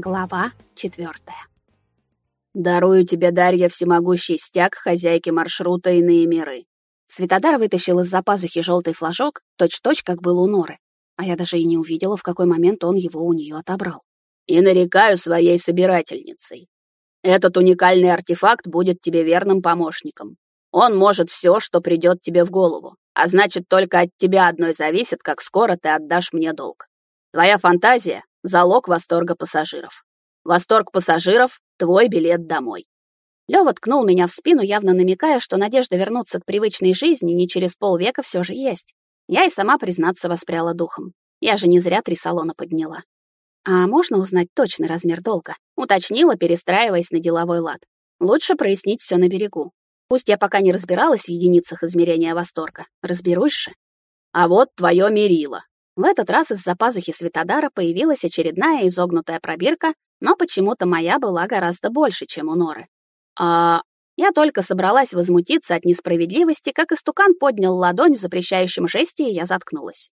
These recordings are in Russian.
Глава четвертая. «Дарую тебе, Дарья, всемогущий стяг хозяйки маршрута «Иные миры». Светодар вытащил из-за пазухи желтый флажок, точь-точь, как был у Норы, а я даже и не увидела, в какой момент он его у нее отобрал. «И нарекаю своей собирательницей. Этот уникальный артефакт будет тебе верным помощником. Он может все, что придет тебе в голову, а значит, только от тебя одной зависит, как скоро ты отдашь мне долг. Твоя фантазия — залог восторга пассажиров. Восторг пассажиров — твой билет домой. Лёва ткнул меня в спину, явно намекая, что надежда вернуться к привычной жизни не через полвека все же есть. Я и сама, признаться, воспряла духом. Я же не зря три салона подняла. А можно узнать точный размер долга? Уточнила, перестраиваясь на деловой лад. Лучше прояснить все на берегу. Пусть я пока не разбиралась в единицах измерения восторга. Разберусь же. А вот твое мерило. В этот раз из-за пазухи Светодара появилась очередная изогнутая пробирка, но почему-то моя была гораздо больше, чем у Норы. А я только собралась возмутиться от несправедливости, как истукан поднял ладонь в запрещающем жесте, и я заткнулась.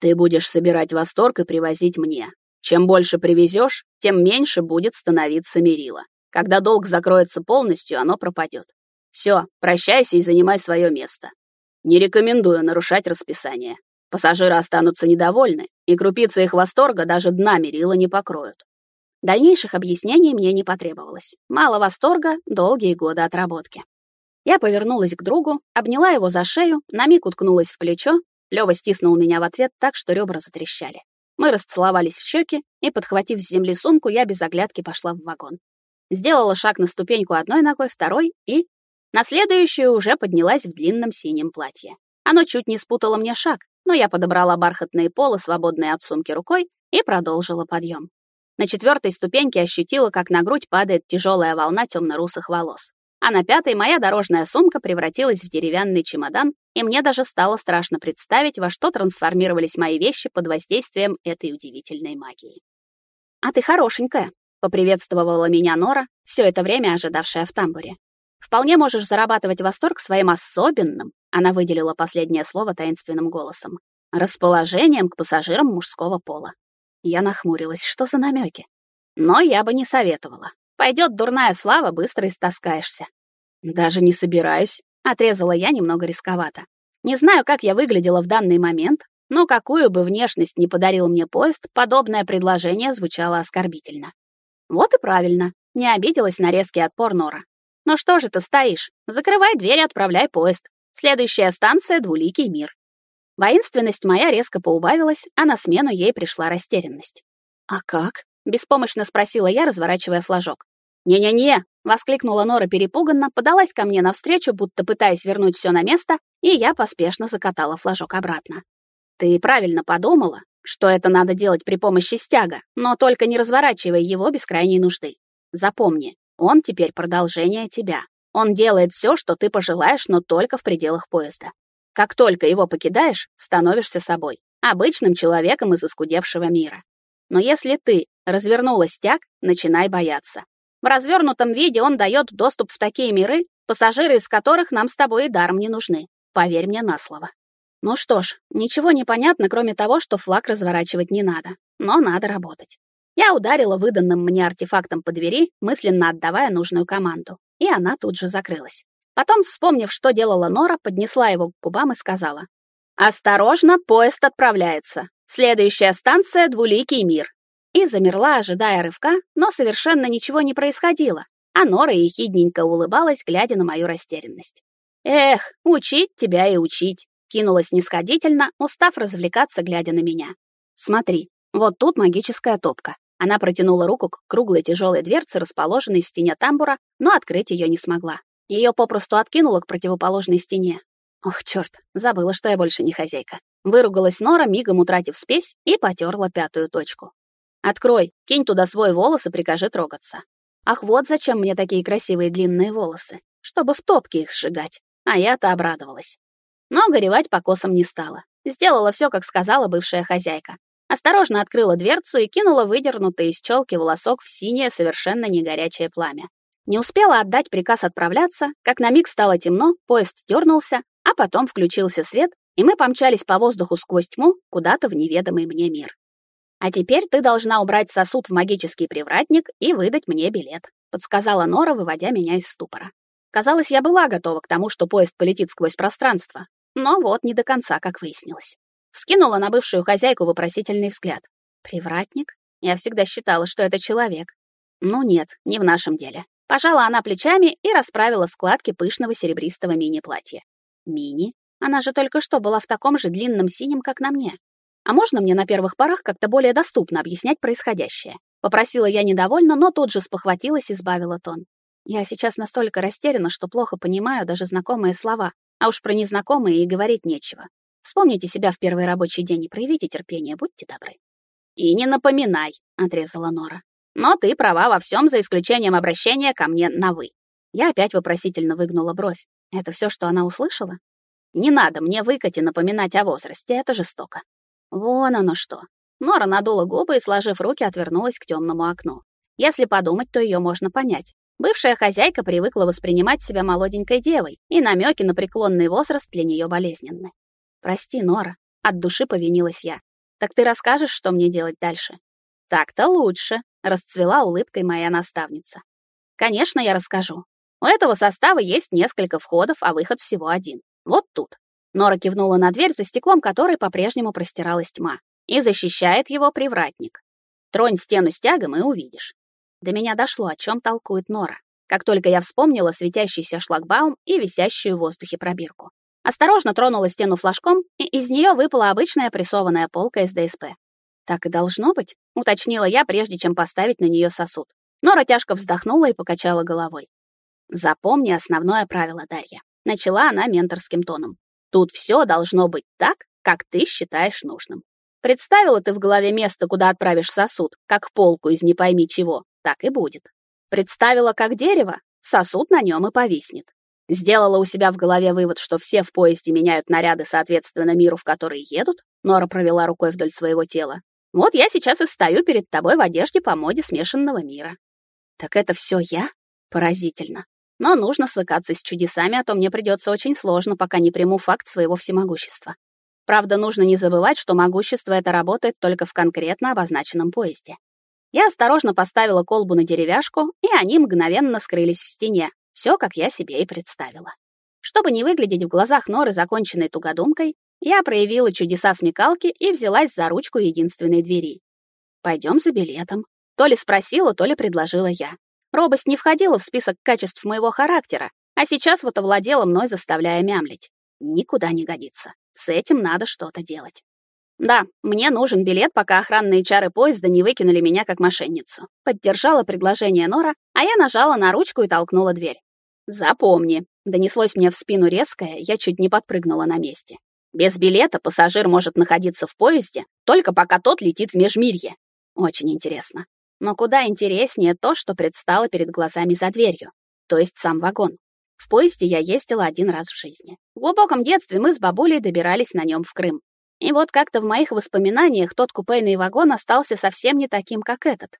«Ты будешь собирать восторг и привозить мне. Чем больше привезешь, тем меньше будет становиться мерила. Когда долг закроется полностью, оно пропадет. Все, прощайся и занимай свое место. Не рекомендую нарушать расписание. Пассажиры останутся недовольны, и крупицы их восторга даже дна мерила не покроют. Дальнейших объяснений мне не потребовалось. Мало восторга, долгие годы отработки. Я повернулась к другу, обняла его за шею, на миг уткнулась в плечо. Лёва стиснул меня в ответ так, что ребра затрещали. Мы расцеловались в щеки, и, подхватив с земли сумку, я без оглядки пошла в вагон. Сделала шаг на ступеньку одной ногой, второй, и... На следующую уже поднялась в длинном синем платье. Оно чуть не спутало мне шаг, но я подобрала бархатные полы, свободные от сумки рукой, и продолжила подъем. На четвертой ступеньке ощутила, как на грудь падает тяжелая волна темно-русых волос. А на пятой моя дорожная сумка превратилась в деревянный чемодан, и мне даже стало страшно представить, во что трансформировались мои вещи под воздействием этой удивительной магии. «А ты хорошенькая», — поприветствовала меня Нора, все это время ожидавшая в тамбуре. «Вполне можешь зарабатывать восторг своим особенным, она выделила последнее слово таинственным голосом. Расположением к пассажирам мужского пола. Я нахмурилась, что за намеки. Но я бы не советовала. Пойдет дурная слава, быстро истаскаешься. Даже не собираюсь, отрезала я немного рисковато. Не знаю, как я выглядела в данный момент, но какую бы внешность ни подарил мне поезд, подобное предложение звучало оскорбительно. Вот и правильно, не обиделась на резкий отпор Нора. Ну что же ты стоишь? Закрывай дверь и отправляй поезд. Следующая станция — Двуликий мир. Воинственность моя резко поубавилась, а на смену ей пришла растерянность. «А как?» — беспомощно спросила я, разворачивая флажок. «Не-не-не!» — воскликнула Нора перепуганно, подалась ко мне навстречу, будто пытаясь вернуть все на место, и я поспешно закатала флажок обратно. «Ты правильно подумала, что это надо делать при помощи стяга, но только не разворачивай его без крайней нужды. Запомни, он теперь продолжение тебя. Он делает все, что ты пожелаешь, но только в пределах поезда. Как только его покидаешь, становишься собой, обычным человеком из искудевшего мира. Но если ты развернула стяг, начинай бояться. В развернутом виде он дает доступ в такие миры, пассажиры из которых нам с тобой и даром не нужны. Поверь мне на слово. Ну что ж, ничего не понятно, кроме того, что флаг разворачивать не надо. Но надо работать. Я ударила выданным мне артефактом по двери, мысленно отдавая нужную команду и она тут же закрылась. Потом, вспомнив, что делала Нора, поднесла его к губам и сказала. «Осторожно, поезд отправляется. Следующая станция — Двуликий мир». И замерла, ожидая рывка, но совершенно ничего не происходило, а Нора ехидненько улыбалась, глядя на мою растерянность. «Эх, учить тебя и учить», — кинулась нисходительно, устав развлекаться, глядя на меня. «Смотри, вот тут магическая топка. Она протянула руку к круглой тяжелой дверце, расположенной в стене тамбура, но открыть ее не смогла. Ее попросту откинуло к противоположной стене. Ох, черт, забыла, что я больше не хозяйка. Выругалась Нора, мигом утратив спесь, и потерла пятую точку. «Открой, кинь туда свой волос и прикажи трогаться». Ах, вот зачем мне такие красивые длинные волосы. Чтобы в топке их сжигать. А я-то обрадовалась. Но горевать по косам не стала. Сделала все, как сказала бывшая хозяйка. Осторожно открыла дверцу и кинула выдернутый из челки волосок в синее, совершенно не горячее пламя. Не успела отдать приказ отправляться, как на миг стало темно, поезд дернулся, а потом включился свет, и мы помчались по воздуху сквозь тьму куда-то в неведомый мне мир. А теперь ты должна убрать сосуд в магический привратник и выдать мне билет, подсказала Нора, выводя меня из ступора. Казалось, я была готова к тому, что поезд полетит сквозь пространство, но вот не до конца, как выяснилось. Вскинула на бывшую хозяйку вопросительный взгляд. Привратник? Я всегда считала, что это человек. Ну нет, не в нашем деле. Пожала она плечами и расправила складки пышного серебристого мини-платья. Мини? Она же только что была в таком же длинном синем, как на мне. А можно мне на первых порах как-то более доступно объяснять происходящее? Попросила я недовольно, но тут же спохватилась и сбавила тон. Я сейчас настолько растеряна, что плохо понимаю даже знакомые слова, а уж про незнакомые и говорить нечего. Вспомните себя в первый рабочий день и проявите терпение, будьте добры. «И не напоминай», — отрезала Нора. «Но ты права во всем, за исключением обращения ко мне на «вы». Я опять вопросительно выгнула бровь. Это все, что она услышала? Не надо мне выкати напоминать о возрасте, это жестоко. Вон оно что. Нора надула губы и, сложив руки, отвернулась к темному окну. Если подумать, то ее можно понять. Бывшая хозяйка привыкла воспринимать себя молоденькой девой, и намеки на преклонный возраст для нее болезненны. Прости, Нора, от души повинилась я. Так ты расскажешь, что мне делать дальше? Так-то лучше, расцвела улыбкой моя наставница. Конечно, я расскажу. У этого состава есть несколько входов, а выход всего один. Вот тут. Нора кивнула на дверь, за стеклом которой по-прежнему простиралась тьма. И защищает его привратник. Тронь стену стягом и увидишь. До меня дошло, о чем толкует Нора. Как только я вспомнила светящийся шлагбаум и висящую в воздухе пробирку. Осторожно тронула стену флажком, и из нее выпала обычная прессованная полка из ДСП. «Так и должно быть», — уточнила я, прежде чем поставить на нее сосуд. Нора тяжко вздохнула и покачала головой. «Запомни основное правило, Дарья», — начала она менторским тоном. «Тут все должно быть так, как ты считаешь нужным. Представила ты в голове место, куда отправишь сосуд, как полку из не пойми чего, так и будет. Представила как дерево, сосуд на нем и повиснет. Сделала у себя в голове вывод, что все в поезде меняют наряды соответственно миру, в который едут. Нора провела рукой вдоль своего тела. Вот я сейчас и стою перед тобой в одежде по моде смешанного мира. Так это все я? Поразительно. Но нужно свыкаться с чудесами, а то мне придется очень сложно, пока не приму факт своего всемогущества. Правда, нужно не забывать, что могущество это работает только в конкретно обозначенном поезде. Я осторожно поставила колбу на деревяшку, и они мгновенно скрылись в стене, все, как я себе и представила. Чтобы не выглядеть в глазах Норы законченной тугодумкой, я проявила чудеса смекалки и взялась за ручку единственной двери. Пойдем за билетом. То ли спросила, то ли предложила я. Робость не входила в список качеств моего характера, а сейчас вот овладела мной, заставляя мямлить. Никуда не годится. С этим надо что-то делать. Да, мне нужен билет, пока охранные чары поезда не выкинули меня как мошенницу. Поддержала предложение Нора, а я нажала на ручку и толкнула дверь. «Запомни», — донеслось мне в спину резкое, я чуть не подпрыгнула на месте. «Без билета пассажир может находиться в поезде, только пока тот летит в межмирье». Очень интересно. Но куда интереснее то, что предстало перед глазами за дверью, то есть сам вагон. В поезде я ездила один раз в жизни. В глубоком детстве мы с бабулей добирались на нем в Крым. И вот как-то в моих воспоминаниях тот купейный вагон остался совсем не таким, как этот.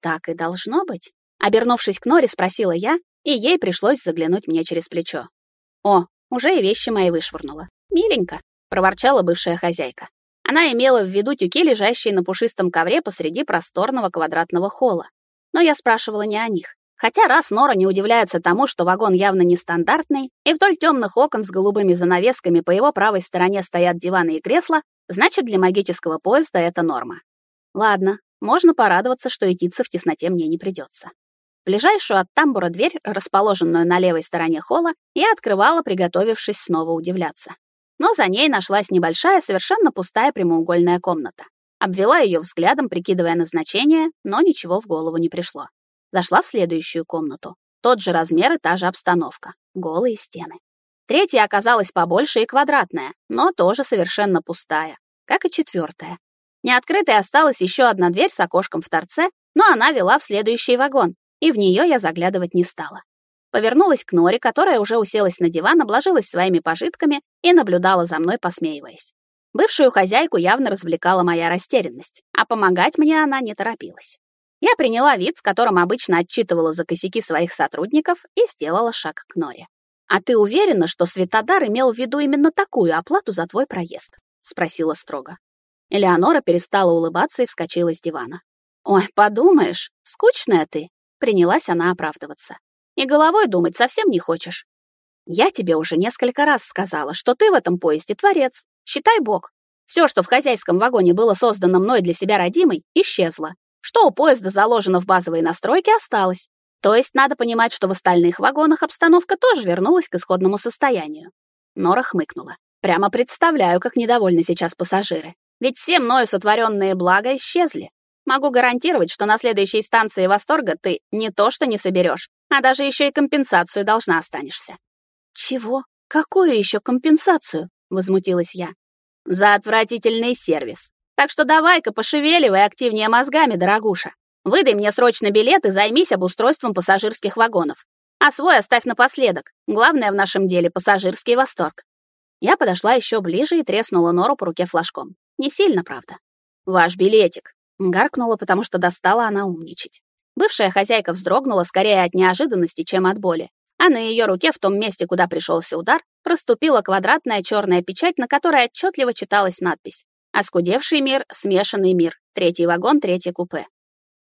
Так и должно быть. Обернувшись к Норе, спросила я, и ей пришлось заглянуть мне через плечо. «О, уже и вещи мои вышвырнула. Миленько», — проворчала бывшая хозяйка. Она имела в виду тюки, лежащие на пушистом ковре посреди просторного квадратного холла. Но я спрашивала не о них. Хотя раз Нора не удивляется тому, что вагон явно нестандартный, и вдоль темных окон с голубыми занавесками по его правой стороне стоят диваны и кресла, значит, для магического поезда это норма. Ладно, можно порадоваться, что идти в тесноте мне не придется. Ближайшую от тамбура дверь, расположенную на левой стороне холла, я открывала, приготовившись снова удивляться. Но за ней нашлась небольшая, совершенно пустая прямоугольная комната. Обвела ее взглядом, прикидывая назначение, но ничего в голову не пришло. Зашла в следующую комнату. Тот же размер и та же обстановка. Голые стены. Третья оказалась побольше и квадратная, но тоже совершенно пустая, как и четвертая. Неоткрытой осталась еще одна дверь с окошком в торце, но она вела в следующий вагон, и в нее я заглядывать не стала. Повернулась к Норе, которая уже уселась на диван, обложилась своими пожитками и наблюдала за мной, посмеиваясь. Бывшую хозяйку явно развлекала моя растерянность, а помогать мне она не торопилась. Я приняла вид, с которым обычно отчитывала за косяки своих сотрудников, и сделала шаг к Норе. «А ты уверена, что Светодар имел в виду именно такую оплату за твой проезд?» — спросила строго. Элеонора перестала улыбаться и вскочила с дивана. «Ой, подумаешь, скучная ты», — принялась она оправдываться. «И головой думать совсем не хочешь. Я тебе уже несколько раз сказала, что ты в этом поезде творец. Считай бог. Все, что в хозяйском вагоне было создано мной для себя родимой, исчезло. Что у поезда заложено в базовые настройки, осталось. То есть надо понимать, что в остальных вагонах обстановка тоже вернулась к исходному состоянию. Нора хмыкнула. Прямо представляю, как недовольны сейчас пассажиры. Ведь все мною сотворенные блага исчезли. Могу гарантировать, что на следующей станции восторга ты не то что не соберешь, а даже еще и компенсацию должна останешься. Чего? Какую еще компенсацию? Возмутилась я. За отвратительный сервис. Так что давай-ка пошевеливай активнее мозгами, дорогуша. Выдай мне срочно билет и займись обустройством пассажирских вагонов. А свой оставь напоследок. Главное в нашем деле — пассажирский восторг. Я подошла еще ближе и треснула Нору по руке флажком. Не сильно, правда. «Ваш билетик!» — гаркнула, потому что достала она умничать. Бывшая хозяйка вздрогнула скорее от неожиданности, чем от боли, а на ее руке, в том месте, куда пришелся удар, проступила квадратная черная печать, на которой отчетливо читалась надпись «Оскудевший мир, смешанный мир, третий вагон, третье купе».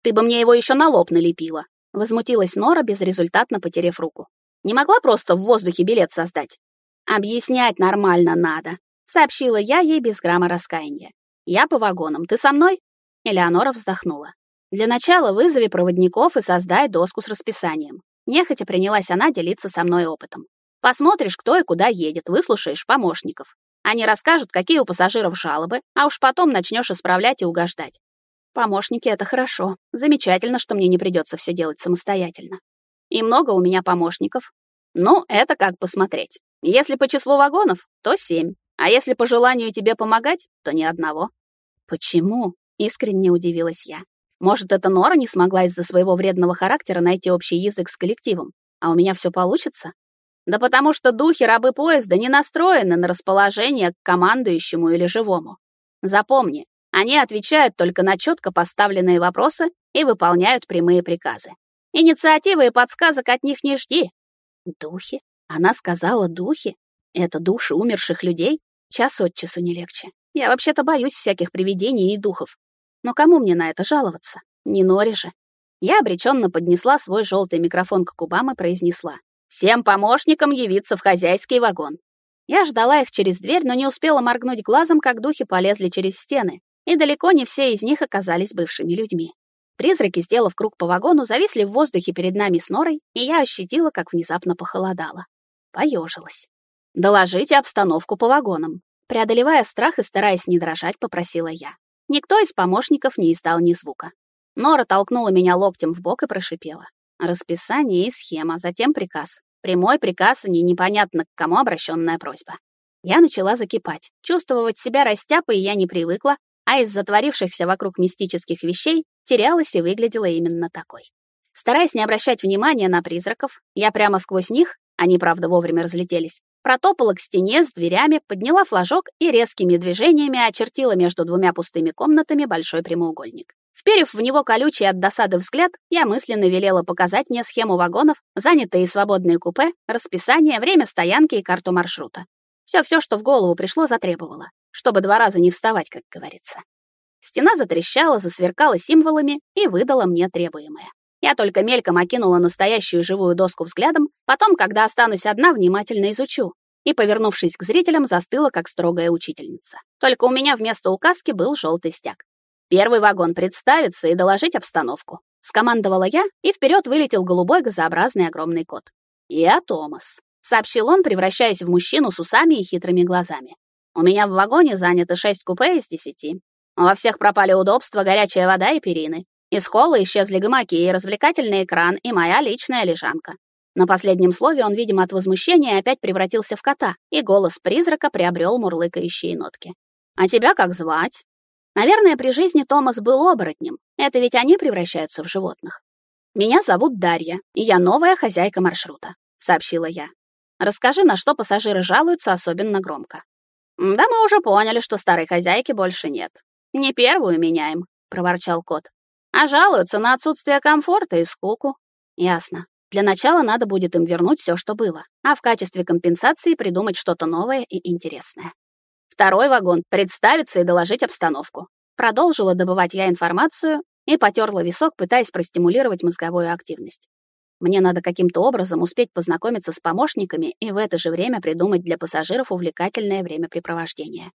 «Ты бы мне его еще на лоб налепила», — возмутилась Нора, безрезультатно потеряв руку. «Не могла просто в воздухе билет создать?» «Объяснять нормально надо», — сообщила я ей без грамма раскаяния. «Я по вагонам. Ты со мной?» Элеонора вздохнула. «Для начала вызови проводников и создай доску с расписанием». Нехотя принялась она делиться со мной опытом. Посмотришь, кто и куда едет, выслушаешь помощников. Они расскажут, какие у пассажиров жалобы, а уж потом начнешь исправлять и угождать. Помощники — это хорошо. Замечательно, что мне не придется все делать самостоятельно. И много у меня помощников. Ну, это как посмотреть. Если по числу вагонов, то семь. А если по желанию тебе помогать, то ни одного. Почему? Искренне удивилась я. Может, эта Нора не смогла из-за своего вредного характера найти общий язык с коллективом, а у меня все получится? Да потому что духи рабы поезда не настроены на расположение к командующему или живому. Запомни, они отвечают только на четко поставленные вопросы и выполняют прямые приказы. Инициативы и подсказок от них не жди. Духи? Она сказала духи? Это души умерших людей? Час от часу не легче. Я вообще-то боюсь всяких привидений и духов. Но кому мне на это жаловаться? Не Нори же. Я обреченно поднесла свой желтый микрофон к губам и произнесла. Всем помощникам явиться в хозяйский вагон. Я ждала их через дверь, но не успела моргнуть глазом, как духи полезли через стены, и далеко не все из них оказались бывшими людьми. Призраки, сделав круг по вагону, зависли в воздухе перед нами с Норой, и я ощутила, как внезапно похолодало. Поежилась. «Доложите обстановку по вагонам». Преодолевая страх и стараясь не дрожать, попросила я. Никто из помощников не издал ни звука. Нора толкнула меня локтем в бок и прошипела. Расписание и схема, затем приказ. Прямой приказ, и непонятно к кому обращенная просьба. Я начала закипать. Чувствовать себя растяпой я не привыкла, а из затворившихся вокруг мистических вещей терялась и выглядела именно такой. Стараясь не обращать внимания на призраков, я прямо сквозь них, они, правда, вовремя разлетелись, протопала к стене с дверями, подняла флажок и резкими движениями очертила между двумя пустыми комнатами большой прямоугольник. Вперев в него колючий от досады взгляд, я мысленно велела показать мне схему вагонов, занятые свободные купе, расписание, время стоянки и карту маршрута. Все-все, что в голову пришло, затребовало, чтобы два раза не вставать, как говорится. Стена затрещала, засверкала символами и выдала мне требуемое. Я только мельком окинула настоящую живую доску взглядом, потом, когда останусь одна, внимательно изучу. И, повернувшись к зрителям, застыла, как строгая учительница. Только у меня вместо указки был желтый стяг. Первый вагон представиться и доложить обстановку. Скомандовала я, и вперед вылетел голубой газообразный огромный кот. «Я Томас», — сообщил он, превращаясь в мужчину с усами и хитрыми глазами. «У меня в вагоне занято шесть купе из десяти. Во всех пропали удобства, горячая вода и перины. Из холла исчезли гамаки и развлекательный экран, и моя личная лежанка. На последнем слове он, видимо, от возмущения опять превратился в кота, и голос призрака приобрел мурлыкающие нотки. «А тебя как звать?» Наверное, при жизни Томас был оборотнем. Это ведь они превращаются в животных. «Меня зовут Дарья, и я новая хозяйка маршрута», — сообщила я. «Расскажи, на что пассажиры жалуются особенно громко». «Да мы уже поняли, что старой хозяйки больше нет. Не первую меняем», — проворчал кот. «А жалуются на отсутствие комфорта и скуку». «Ясно. Для начала надо будет им вернуть все, что было, а в качестве компенсации придумать что-то новое и интересное». Второй вагон — представиться и доложить обстановку. Продолжила добывать я информацию и потерла висок, пытаясь простимулировать мозговую активность. Мне надо каким-то образом успеть познакомиться с помощниками и в это же время придумать для пассажиров увлекательное времяпрепровождение.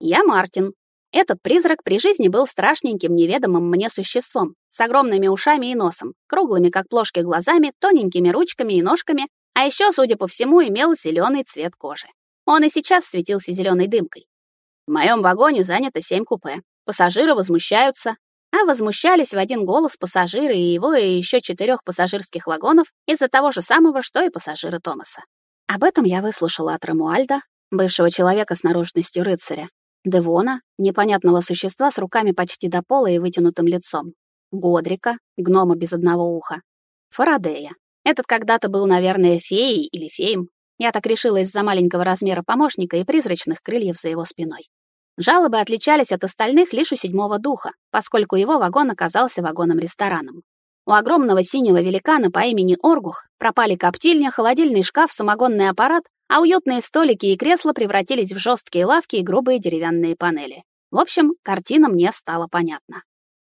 Я Мартин. Этот призрак при жизни был страшненьким, неведомым мне существом, с огромными ушами и носом, круглыми, как плошки, глазами, тоненькими ручками и ножками, а еще, судя по всему, имел зеленый цвет кожи. Он и сейчас светился зеленой дымкой. В моем вагоне занято семь купе. Пассажиры возмущаются, а возмущались в один голос пассажиры и его, и еще четырех пассажирских вагонов из-за того же самого, что и пассажиры Томаса. Об этом я выслушала от Рамуальда, бывшего человека с наружностью рыцаря, Девона, непонятного существа с руками почти до пола и вытянутым лицом, Годрика, гнома без одного уха, Фарадея. Этот когда-то был, наверное, феей или феем. Я так решила из-за маленького размера помощника и призрачных крыльев за его спиной. Жалобы отличались от остальных лишь у седьмого духа, поскольку его вагон оказался вагоном-рестораном. У огромного синего великана по имени Оргух пропали коптильня, холодильный шкаф, самогонный аппарат, а уютные столики и кресла превратились в жесткие лавки и грубые деревянные панели. В общем, картина мне стала понятна.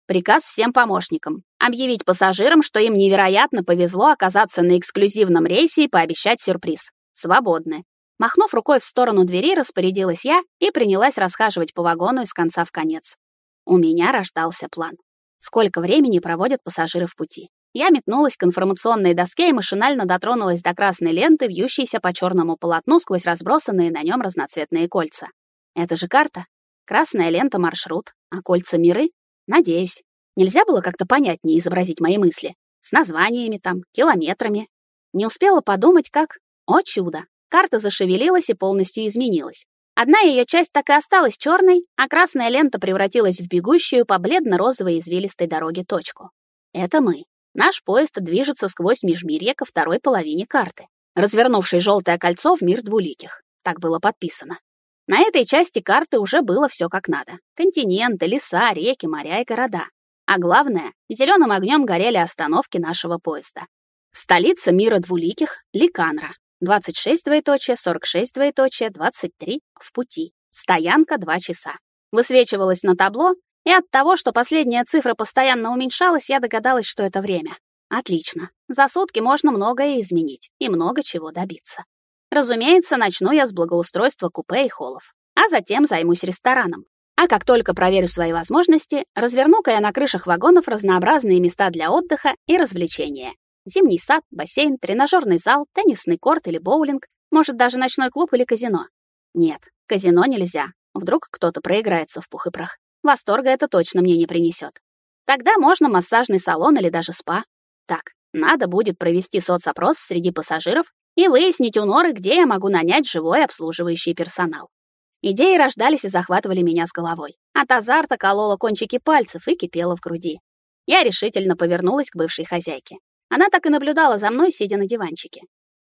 Приказ всем помощникам — объявить пассажирам, что им невероятно повезло оказаться на эксклюзивном рейсе и пообещать сюрприз. Свободны. Махнув рукой в сторону двери, распорядилась я и принялась расхаживать по вагону из конца в конец. У меня рождался план. Сколько времени проводят пассажиры в пути? Я метнулась к информационной доске и машинально дотронулась до красной ленты, вьющейся по черному полотну сквозь разбросанные на нем разноцветные кольца. Это же карта. Красная лента — маршрут, а кольца — миры? Надеюсь. Нельзя было как-то понятнее изобразить мои мысли. С названиями там, километрами. Не успела подумать, как... О чудо! Карта зашевелилась и полностью изменилась. Одна ее часть так и осталась черной, а красная лента превратилась в бегущую по бледно-розовой извилистой дороге точку. Это мы. Наш поезд движется сквозь межмирье ко второй половине карты, развернувшей желтое кольцо в мир двуликих. Так было подписано. На этой части карты уже было все как надо. Континенты, леса, реки, моря и города. А главное, зеленым огнем горели остановки нашего поезда. Столица мира двуликих — Ликанра. 26 двоеточие, 46 двоеточие, 23 в пути. Стоянка 2 часа. Высвечивалось на табло, и от того, что последняя цифра постоянно уменьшалась, я догадалась, что это время. Отлично. За сутки можно многое изменить и много чего добиться. Разумеется, начну я с благоустройства купе и холлов, а затем займусь рестораном. А как только проверю свои возможности, разверну-ка я на крышах вагонов разнообразные места для отдыха и развлечения. Зимний сад, бассейн, тренажерный зал, теннисный корт или боулинг, может, даже ночной клуб или казино. Нет, казино нельзя. Вдруг кто-то проиграется в пух и прах. Восторга это точно мне не принесет. Тогда можно массажный салон или даже спа. Так, надо будет провести соцопрос среди пассажиров и выяснить у Норы, где я могу нанять живой обслуживающий персонал. Идеи рождались и захватывали меня с головой. От азарта колола кончики пальцев и кипела в груди. Я решительно повернулась к бывшей хозяйке. Она так и наблюдала за мной, сидя на диванчике.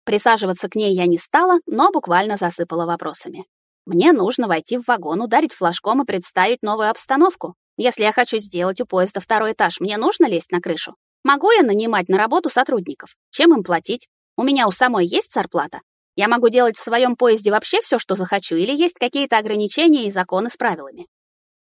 Присаживаться к ней я не стала, но буквально засыпала вопросами. Мне нужно войти в вагон, ударить флажком и представить новую обстановку. Если я хочу сделать у поезда второй этаж, мне нужно лезть на крышу? Могу я нанимать на работу сотрудников? Чем им платить? У меня у самой есть зарплата? Я могу делать в своем поезде вообще все, что захочу, или есть какие-то ограничения и законы с правилами?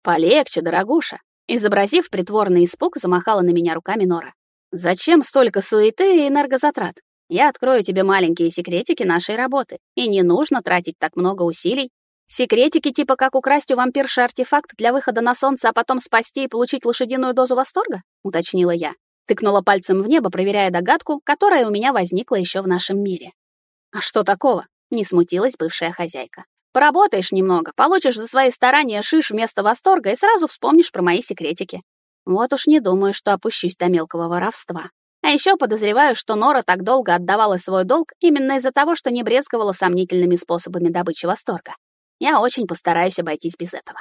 Полегче, дорогуша. Изобразив притворный испуг, замахала на меня руками Нора. Зачем столько суеты и энергозатрат? Я открою тебе маленькие секретики нашей работы, и не нужно тратить так много усилий. Секретики типа как украсть у вампирши артефакт для выхода на солнце, а потом спасти и получить лошадиную дозу восторга? Уточнила я. Тыкнула пальцем в небо, проверяя догадку, которая у меня возникла еще в нашем мире. А что такого? Не смутилась бывшая хозяйка. Поработаешь немного, получишь за свои старания шиш вместо восторга и сразу вспомнишь про мои секретики. Вот уж не думаю, что опущусь до мелкого воровства. А еще подозреваю, что Нора так долго отдавала свой долг именно из-за того, что не брезговала сомнительными способами добычи восторга. Я очень постараюсь обойтись без этого.